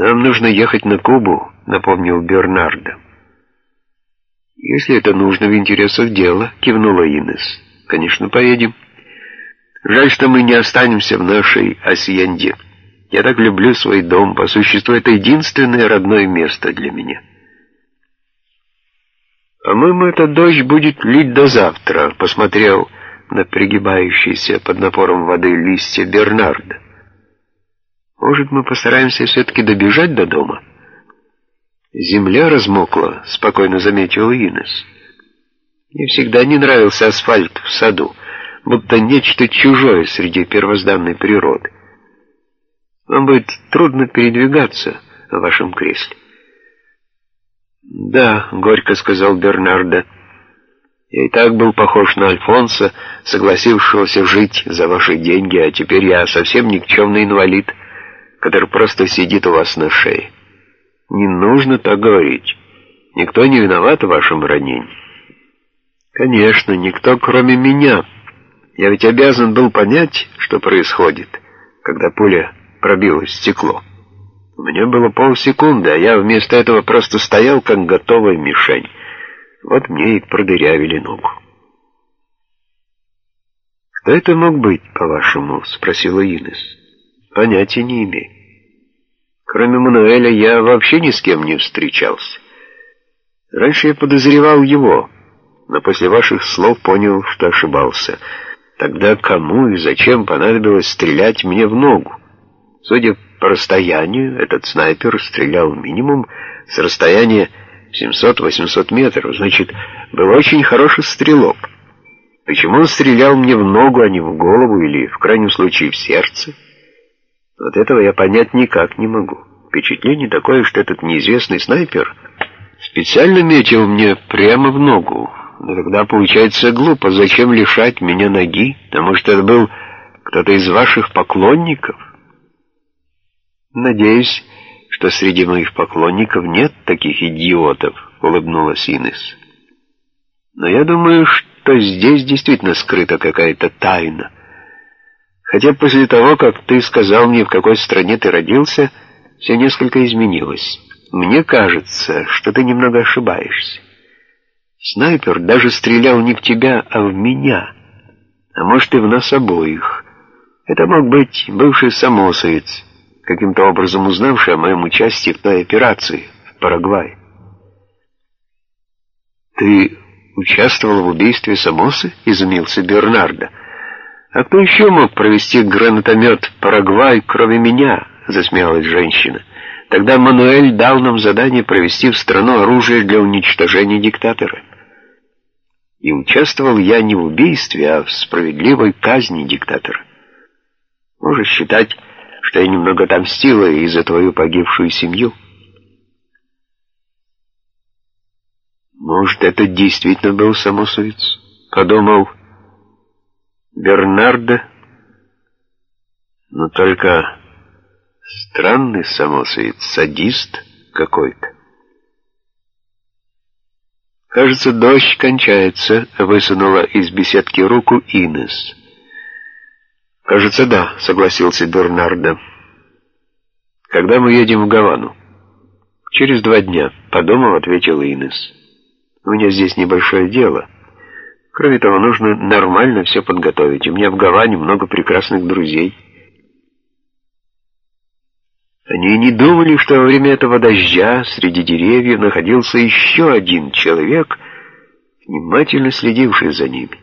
«Нам нужно ехать на Кубу», — напомнил Бернардо. «Если это нужно в интересах дела», — кивнула Инес. «Конечно, поедем. Жаль, что мы не останемся в нашей Асьенде. Я так люблю свой дом. По существу, это единственное родное место для меня». «По-моему, этот дождь будет лить до завтра», — посмотрел на пригибающиеся под напором воды листья Бернарда. «Может, мы постараемся все-таки добежать до дома?» «Земля размокла», — спокойно заметил Инес. «Мне всегда не нравился асфальт в саду, будто нечто чужое среди первозданной природы. Вам будет трудно передвигаться в вашем кресле». «Да», — горько сказал Бернардо, — «я и так был похож на Альфонса, согласившегося жить за ваши деньги, а теперь я совсем никчемный инвалид, который просто сидит у вас на шее». Не нужно так говорить. Никто не виноват в вашем ранении. Конечно, никто, кроме меня. Я ведь обязан был понять, что происходит, когда пуля пробила стекло. У меня было полсекунды, а я вместо этого просто стоял, как готовая мишень. Вот мне и продырявили ногу. «Кто это мог быть, по-вашему?» — спросила Инес. «Понятия не имею. Кроме Мануэля я вообще ни с кем не встречался. Раньше я подозревал его, но после ваших слов понял, что ошибался. Тогда кому и зачем понадобилось стрелять мне в ногу? Судя по расстоянию, этот снайпер стрелял минимум с расстояния 700-800 метров, значит, был очень хороший стрелок. Почему он стрелял мне в ногу, а не в голову или, в крайнем случае, в сердце? Вот этого я понять никак не могу. Впечатление такое, что этот неизвестный снайпер специально метил мне прямо в ногу. Но тогда получается глупо. Зачем лишать меня ноги? Потому что это был кто-то из ваших поклонников. Надеюсь, что среди моих поклонников нет таких идиотов, улыбнулась Инес. Но я думаю, что здесь действительно скрыта какая-то тайна. Хотя после того, как ты сказал мне, в какой стране ты родился, все несколько изменилось. Мне кажется, что ты немного ошибаешься. Снайпер даже стрелял не в тебя, а в меня. А может, и в нас обоих. Это мог быть бывший самосоец, каким-то образом узнавший о моем участии в той операции в Парагвае. «Ты участвовал в убийстве Самосы?» — изумился Бернардо. «А кто еще мог провести гранатомет в Парагвай, кроме меня?» — засмеялась женщина. «Тогда Мануэль дал нам задание провести в страну оружие для уничтожения диктатора. И участвовал я не в убийстве, а в справедливой казни диктатора. Можешь считать, что я немного отомстила и за твою погибшую семью». «Может, это действительно был самосуец?» — подумал Бернардо, но только странный самосвет, садист какой-то. «Кажется, дождь кончается», — высунула из беседки руку Инес. «Кажется, да», — согласился Бернардо. «Когда мы едем в Гавану?» «Через два дня», — подумав, ответила Инес. «У меня здесь небольшое дело». Кроме того, нужно нормально все подготовить. У меня в Гаване много прекрасных друзей. Они не думали, что во время этого дождя среди деревьев находился еще один человек, внимательно следивший за ними.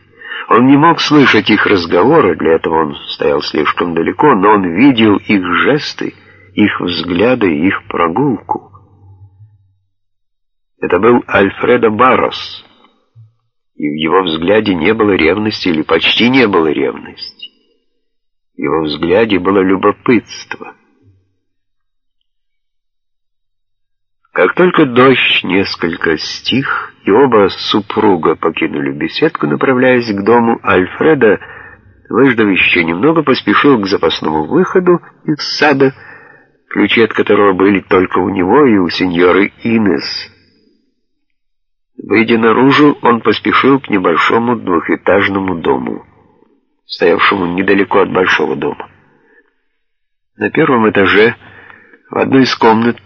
Он не мог слышать их разговоры, для этого он стоял слишком далеко, но он видел их жесты, их взгляды, их прогулку. Это был Альфредо Баррос, и в его взгляде не было ревности или почти не было ревности. В его взгляде было любопытство. Как только дождь несколько стих, и оба супруга покинули беседку, направляясь к дому Альфреда, выждав еще немного, поспешил к запасному выходу из сада, ключи от которого были только у него и у сеньоры Инес — Выйдя наружу, он поспешил к небольшому двухэтажному дому, стоявшему недалеко от большого дома. На первом этаже В одной из комнат